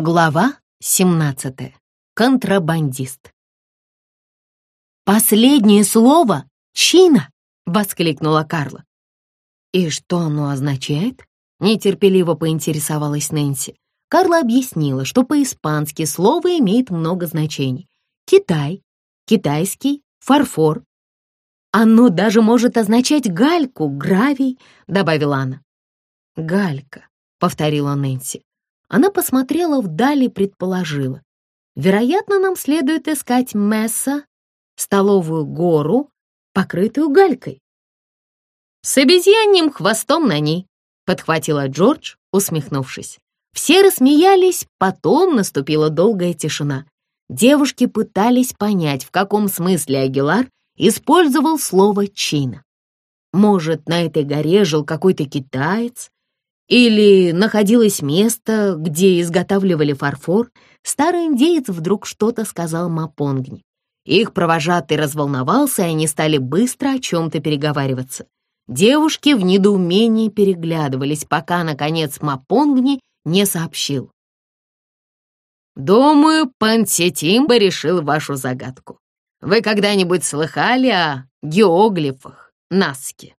Глава 17. Контрабандист. «Последнее слово — чина!» — воскликнула Карла. «И что оно означает?» — нетерпеливо поинтересовалась Нэнси. Карла объяснила, что по-испански слово имеет много значений. Китай, китайский, фарфор. «Оно даже может означать гальку, гравий», — добавила она. «Галька», — повторила Нэнси. Она посмотрела вдаль и предположила. Вероятно, нам следует искать Месса, столовую гору, покрытую галькой. «С обезьяньим хвостом на ней», — подхватила Джордж, усмехнувшись. Все рассмеялись, потом наступила долгая тишина. Девушки пытались понять, в каком смысле Агилар использовал слово «чина». Может, на этой горе жил какой-то китаец, или находилось место, где изготавливали фарфор, старый индеец вдруг что-то сказал Мапонгни. Их провожатый разволновался, и они стали быстро о чем-то переговариматься. Девушки в недоумении переглядывались, пока, наконец, Мапонгни не сообщил. «Думаю, Пансетимба решил вашу загадку. Вы когда-нибудь слыхали о геоглифах Наски?»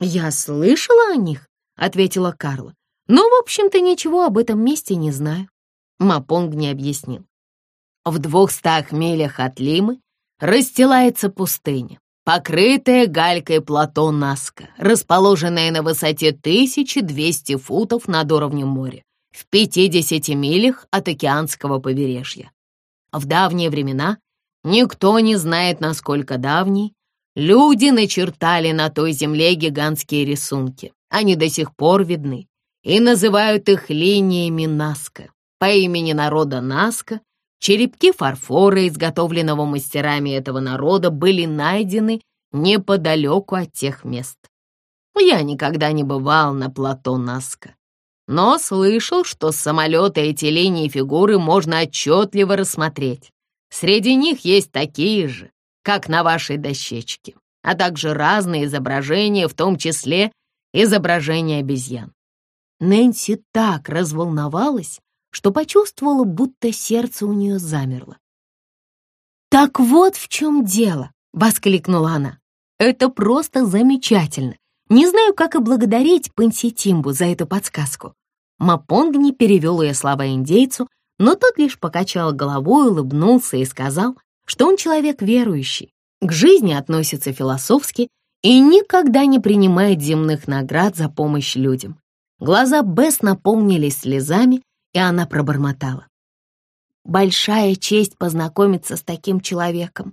«Я слышала о них», — ответила Карла. «Но, в общем-то, ничего об этом месте не знаю». Мапонг не объяснил. В двухстах милях от Лимы расстилается пустыня, покрытая галькой плато Наска, расположенная на высоте 1200 футов над уровнем моря, в 50 милях от океанского побережья. В давние времена, никто не знает, насколько давние, люди начертали на той земле гигантские рисунки, они до сих пор видны, и называют их линиями Наска. По имени народа Наска черепки фарфора, изготовленного мастерами этого народа, были найдены неподалеку от тех мест. Я никогда не бывал на плато Наска, но слышал, что с самолета эти линии фигуры можно отчетливо рассмотреть. Среди них есть такие же, как на вашей дощечке, а также разные изображения, в том числе изображение обезьян. Нэнси так разволновалась, что почувствовала, будто сердце у нее замерло. «Так вот в чем дело!» — воскликнула она. «Это просто замечательно! Не знаю, как и благодарить Панситимбу за эту подсказку». Мапонг не перевел ее слова индейцу, но тот лишь покачал головой, улыбнулся и сказал, что он человек верующий, к жизни относится философски и никогда не принимает земных наград за помощь людям. Глаза Бесс наполнились слезами, и она пробормотала. «Большая честь познакомиться с таким человеком».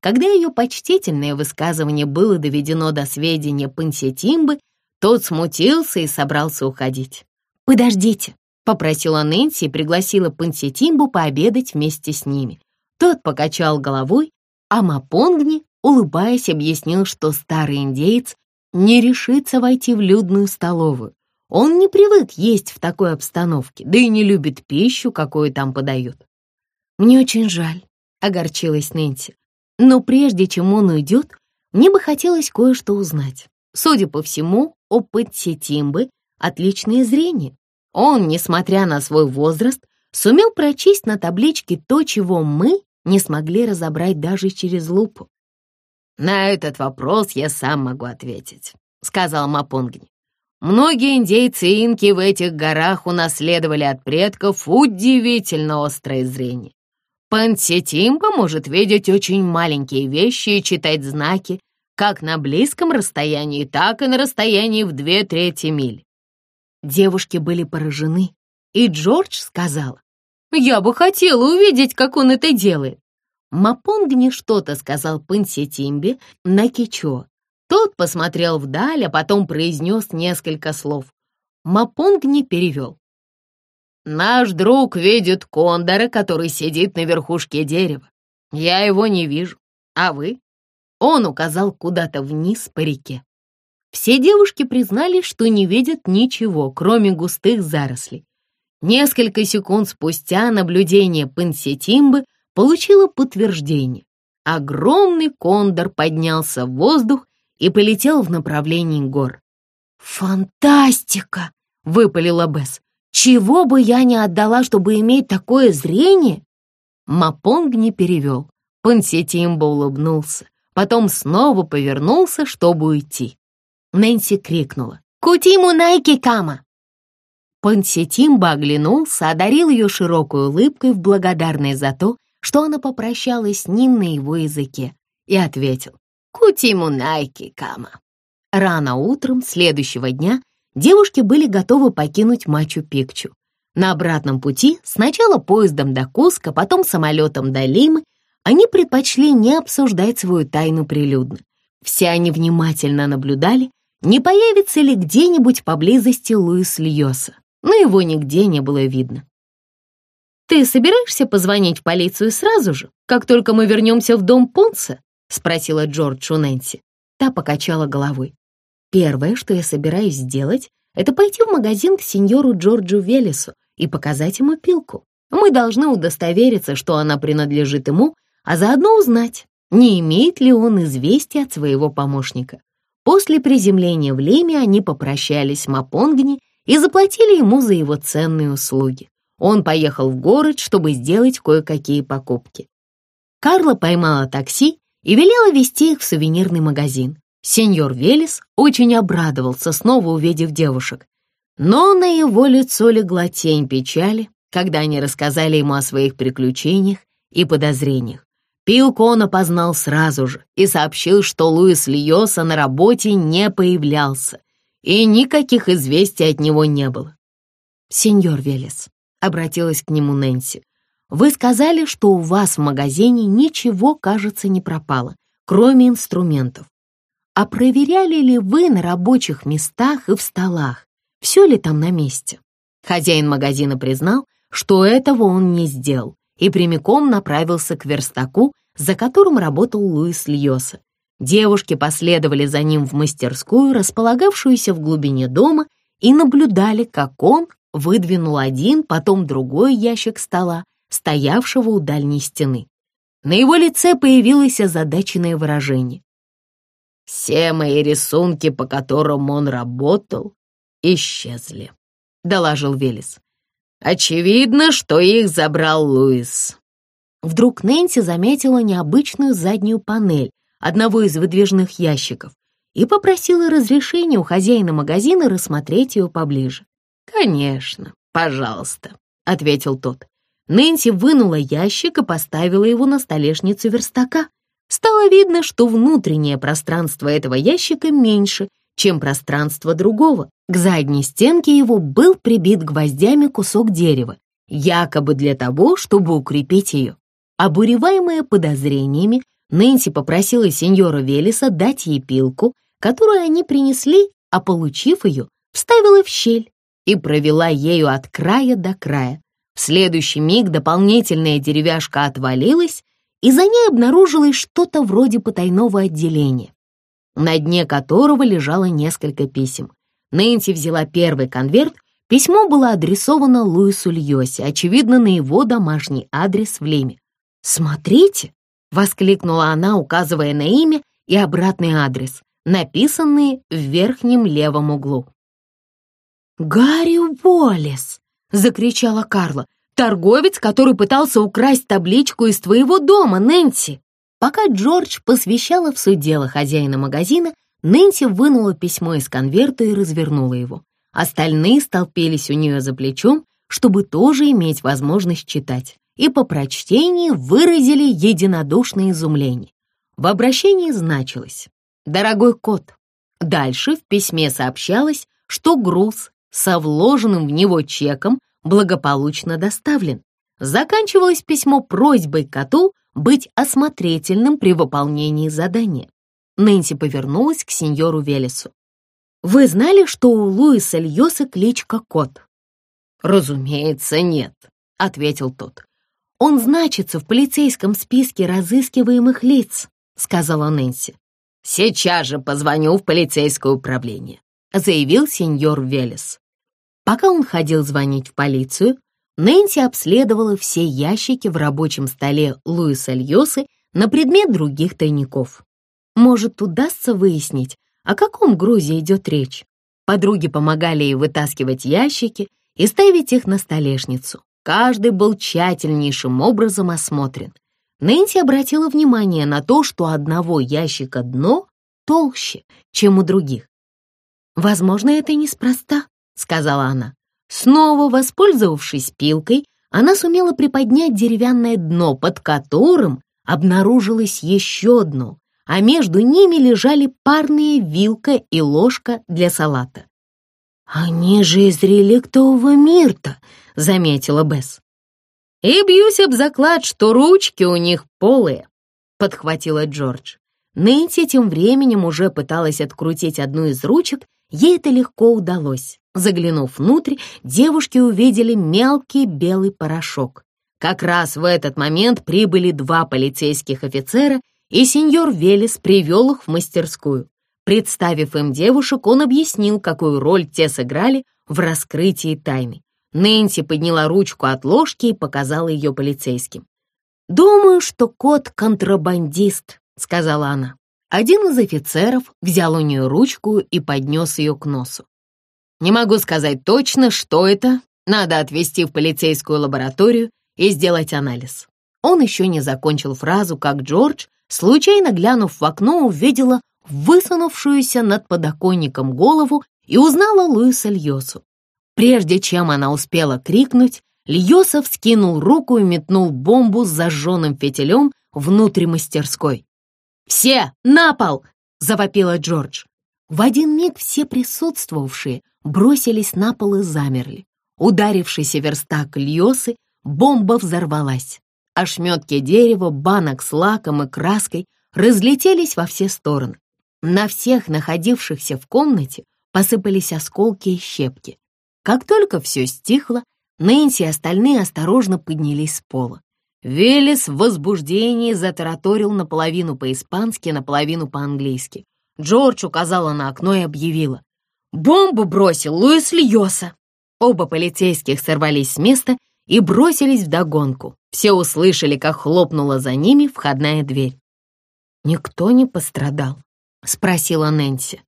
Когда ее почтительное высказывание было доведено до сведения Пансетимбы, тот смутился и собрался уходить. «Подождите», — попросила Нэнси и пригласила Пансетимбу пообедать вместе с ними. Тот покачал головой, а Мапонгни улыбаясь, объяснил, что старый индеец не решится войти в людную столовую. Он не привык есть в такой обстановке, да и не любит пищу, какую там подают. «Мне очень жаль», — огорчилась Нэнси. «Но прежде чем он уйдет, мне бы хотелось кое-что узнать. Судя по всему, у Патситимбы отличное зрение. Он, несмотря на свой возраст, сумел прочесть на табличке то, чего мы не смогли разобрать даже через лупу. «На этот вопрос я сам могу ответить», — сказал Мапонгни. «Многие индейцы и инки в этих горах унаследовали от предков удивительно острое зрение. Пансетимба может видеть очень маленькие вещи и читать знаки как на близком расстоянии, так и на расстоянии в две трети мили». Девушки были поражены, и Джордж сказал, «Я бы хотела увидеть, как он это делает». Мапонгни что-то сказал Пансетимбе на кичо. Тот посмотрел вдаль, а потом произнес несколько слов. Мапонгни перевел. «Наш друг видит кондора, который сидит на верхушке дерева. Я его не вижу. А вы?» Он указал куда-то вниз по реке. Все девушки признали, что не видят ничего, кроме густых зарослей. Несколько секунд спустя наблюдение Пансетимбы получила подтверждение. Огромный кондор поднялся в воздух и полетел в направлении гор. «Фантастика!» — выпалила Бесс. Чего бы я не отдала, чтобы иметь такое зрение?» Мапонг не перевел. Пансетимба улыбнулся, потом снова повернулся, чтобы уйти. Нэнси крикнула. «Кутиму найки кама!» Пансетимба оглянулся, одарил ее широкой улыбкой в благодарность за то, что она попрощалась с ним на его языке, и ответил «Кутиму найки кама». Рано утром следующего дня девушки были готовы покинуть Мачу-Пикчу. На обратном пути, сначала поездом до Куска, потом самолетом до Лимы, они предпочли не обсуждать свою тайну прилюдно. Все они внимательно наблюдали, не появится ли где-нибудь поблизости Луис Льоса, но его нигде не было видно. «Ты собираешься позвонить в полицию сразу же, как только мы вернемся в дом Понса?» — спросила Джордж у Нэнси. Та покачала головой. «Первое, что я собираюсь сделать, это пойти в магазин к сеньору Джорджу Велесу и показать ему пилку. Мы должны удостовериться, что она принадлежит ему, а заодно узнать, не имеет ли он известия от своего помощника. После приземления в Леме они попрощались с Мапонгни и заплатили ему за его ценные услуги. Он поехал в город, чтобы сделать кое-какие покупки. Карла поймала такси и велела везти их в сувенирный магазин. Сеньор Велес очень обрадовался, снова увидев девушек. Но на его лицо легла тень печали, когда они рассказали ему о своих приключениях и подозрениях. Пилку он опознал сразу же и сообщил, что Луис Льоса на работе не появлялся, и никаких известий от него не было. «Сеньор Велес», — обратилась к нему Нэнси, «вы сказали, что у вас в магазине ничего, кажется, не пропало, кроме инструментов. А проверяли ли вы на рабочих местах и в столах, все ли там на месте?» Хозяин магазина признал, что этого он не сделал, и прямиком направился к верстаку, за которым работал Луис Льоса. Девушки последовали за ним в мастерскую, располагавшуюся в глубине дома, и наблюдали, как он выдвинул один, потом другой ящик стола, стоявшего у дальней стены. На его лице появилось озадаченное выражение. «Все мои рисунки, по которым он работал, исчезли», — доложил Велес. Очевидно, что их забрал Луис. Вдруг Нэнси заметила необычную заднюю панель одного из выдвижных ящиков и попросила разрешения у хозяина магазина рассмотреть ее поближе. «Конечно, пожалуйста», — ответил тот. Нэнси вынула ящик и поставила его на столешницу верстака. Стало видно, что внутреннее пространство этого ящика меньше, чем пространство другого. К задней стенке его был прибит гвоздями кусок дерева, якобы для того, чтобы укрепить ее. Обуреваемая подозрениями, Нэнси попросила сеньора Велеса дать ей пилку, которую они принесли, а получив ее, вставила в щель и провела ею от края до края. В следующий миг дополнительная деревяшка отвалилась, и за ней обнаружилось что-то вроде потайного отделения на дне которого лежало несколько писем. Нэнси взяла первый конверт, письмо было адресовано Луису Льосе, очевидно, на его домашний адрес в Лиме. «Смотрите!» — воскликнула она, указывая на имя и обратный адрес, написанные в верхнем левом углу. «Гарри Уоллес!» — закричала Карла. «Торговец, который пытался украсть табличку из твоего дома, Нэнси!» Пока Джордж посвящала в суть дела хозяина магазина, Нэнси вынула письмо из конверта и развернула его. Остальные столпились у нее за плечом, чтобы тоже иметь возможность читать, и по прочтении выразили единодушное изумление. В обращении значилось «Дорогой кот». Дальше в письме сообщалось, что груз со вложенным в него чеком благополучно доставлен. Заканчивалось письмо просьбой коту быть осмотрительным при выполнении задания. Нэнси повернулась к сеньору Велесу. «Вы знали, что у Луиса Льоса кличка Кот?» «Разумеется, нет», — ответил тот. «Он значится в полицейском списке разыскиваемых лиц», — сказала Нэнси. «Сейчас же позвоню в полицейское управление», — заявил сеньор Велес. Пока он ходил звонить в полицию, Нэнси обследовала все ящики в рабочем столе Луиса Льосы на предмет других тайников. Может, удастся выяснить, о каком грузе идет речь. Подруги помогали ей вытаскивать ящики и ставить их на столешницу. Каждый был тщательнейшим образом осмотрен. Нэнси обратила внимание на то, что одного ящика дно толще, чем у других. «Возможно, это неспроста», — сказала она. Снова воспользовавшись пилкой, она сумела приподнять деревянное дно, под которым обнаружилось еще дно, а между ними лежали парные вилка и ложка для салата. «Они же из реликтового мирта», — заметила Бесс. «И бьюсь об заклад, что ручки у них полые», — подхватила Джордж. Нэнси тем временем уже пыталась открутить одну из ручек, ей это легко удалось. Заглянув внутрь, девушки увидели мелкий белый порошок. Как раз в этот момент прибыли два полицейских офицера, и сеньор Велес привел их в мастерскую. Представив им девушек, он объяснил, какую роль те сыграли в раскрытии тайны. Нэнси подняла ручку от ложки и показала ее полицейским. «Думаю, что кот контрабандист», — сказала она. Один из офицеров взял у нее ручку и поднес ее к носу. «Не могу сказать точно, что это. Надо отвезти в полицейскую лабораторию и сделать анализ». Он еще не закончил фразу, как Джордж, случайно глянув в окно, увидела высунувшуюся над подоконником голову и узнала Луиса Льосу. Прежде чем она успела крикнуть, Льосов скинул руку и метнул бомбу с зажженным фитилем внутрь мастерской. «Все, на пол!» — завопила Джордж. В один миг все присутствовавшие бросились на пол и замерли. Ударившийся верстак Льосы, бомба взорвалась. Ошметки дерева, банок с лаком и краской разлетелись во все стороны. На всех находившихся в комнате посыпались осколки и щепки. Как только все стихло, Нэнси и остальные осторожно поднялись с пола. Велес в возбуждении затараторил наполовину по-испански, наполовину по-английски. Джордж указала на окно и объявила. «Бомбу бросил Луис Льоса!» Оба полицейских сорвались с места и бросились вдогонку. Все услышали, как хлопнула за ними входная дверь. Никто не пострадал. — спросила Нэнси.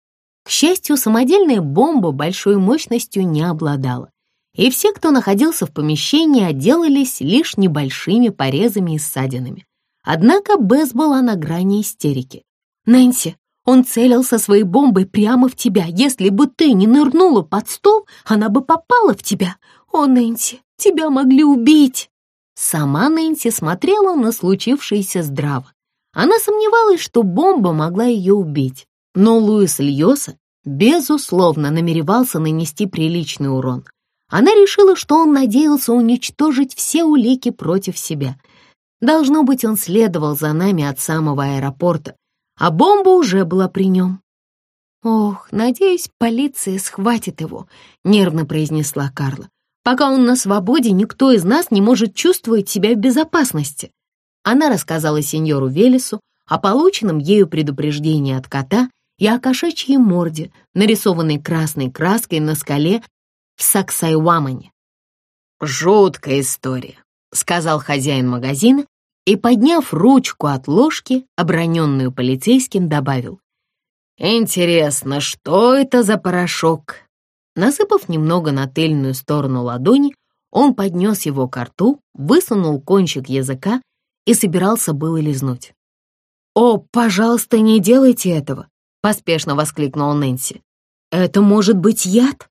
К счастью, самодельная бомба большой мощностью не обладала, и все, кто находился в помещении, отделались лишь небольшими порезами и ссадинами. Однако Бесс была на грани истерики. «Нэнси, он целился своей бомбой прямо в тебя. Если бы ты не нырнула под стол, она бы попала в тебя. О, Нэнси, тебя могли убить!» Сама Нэнси смотрела на случившееся здраво. Она сомневалась, что бомба могла ее убить, но Луис Льоса, безусловно, намеревался нанести приличный урон. Она решила, что он надеялся уничтожить все улики против себя. Должно быть, он следовал за нами от самого аэропорта, а бомба уже была при нем. «Ох, надеюсь, полиция схватит его», — нервно произнесла Карла. «Пока он на свободе, никто из нас не может чувствовать себя в безопасности». Она рассказала сеньору Велесу о полученном ею предупреждении от кота и о кошачьей морде, нарисованной красной краской на скале в Саксайвамане. «Жуткая история», — сказал хозяин магазина и, подняв ручку от ложки, оброненную полицейским, добавил. «Интересно, что это за порошок?» Насыпав немного на тыльную сторону ладони, он поднес его к рту, высунул кончик языка и собирался было лизнуть. «О, пожалуйста, не делайте этого!» — поспешно воскликнула Нэнси. «Это может быть яд?»